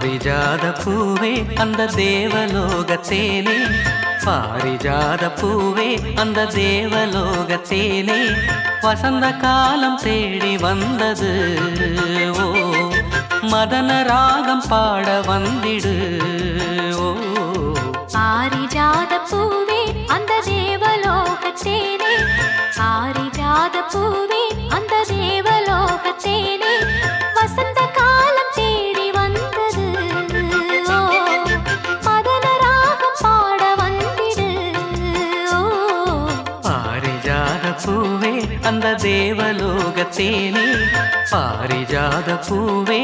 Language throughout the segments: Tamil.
பாரிஜாத பூவே அந்த தேவலோகத்தேனே பாரிஜாத பூவே அந்த தேவலோகத்தேனே வசந்த காலம் தேடி வந்தது. ஓ மதன ராகம் பாட வந்திடு. ஓ அந்த தேவலோகத்தேனே பாரிஜாத பூவே.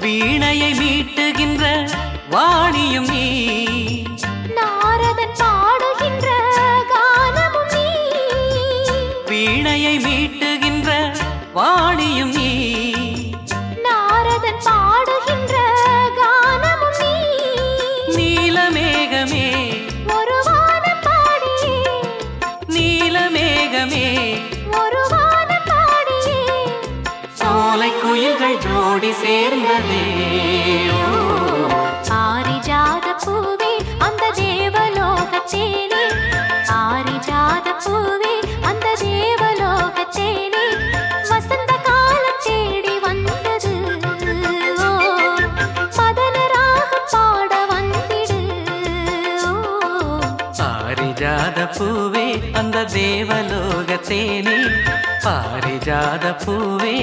வீணையை மீட்டுகின்ற வாணியும் நீ. நாரதன் பாடுகின்ற கானமும் நீ. வீணையை மீட்டுகின்ற வாணியும் நீ. நாரதன் பாடுகின்ற கானமும் நீ. நீலமேகமே சோலை குயில்கள் ஜோடி சேர்ந்ததே. ஓ. ஆரிஜாத பூவே அந்த தேவலோகத்தேனே ஆரிஜாத பூவே அந்த தேவலோகத்தேனே வசந்த காலம் தேடி வந்தது. ராகம் பாட வந்திடு. பாரிஜாத பூவே அந்த தேவலோகத்தேனே பாரிஜாத பூவே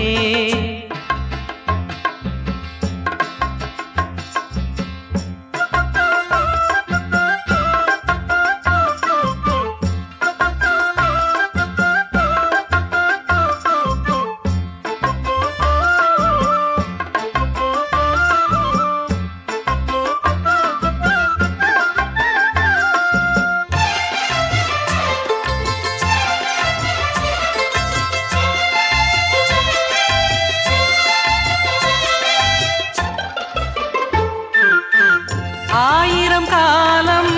ஆயிரம் காலம்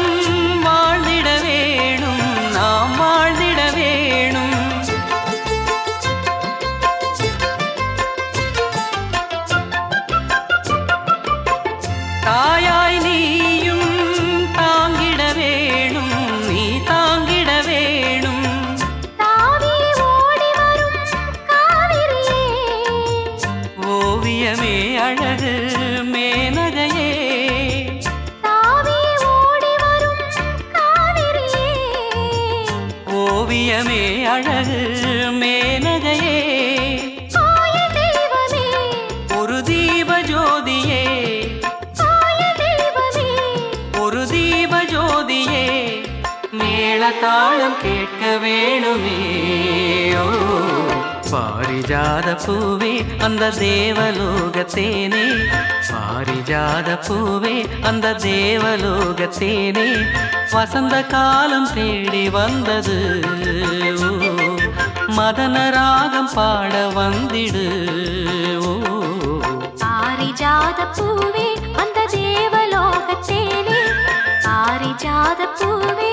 மேளதாளம் கேட்க வேணுமே. பாரிஜாத பூவே அந்த தேவலோகத்தேனே பாரிஜாத பூவே அந்த தேவலோகத்தேனே வசந்த காலம் தேடி வந்தது. மதன ராகம் பாட வந்திடு. ஓ ஆரிஜாத பூவே அந்த தேவலோகத்தேனே பாரிஜாத பூவே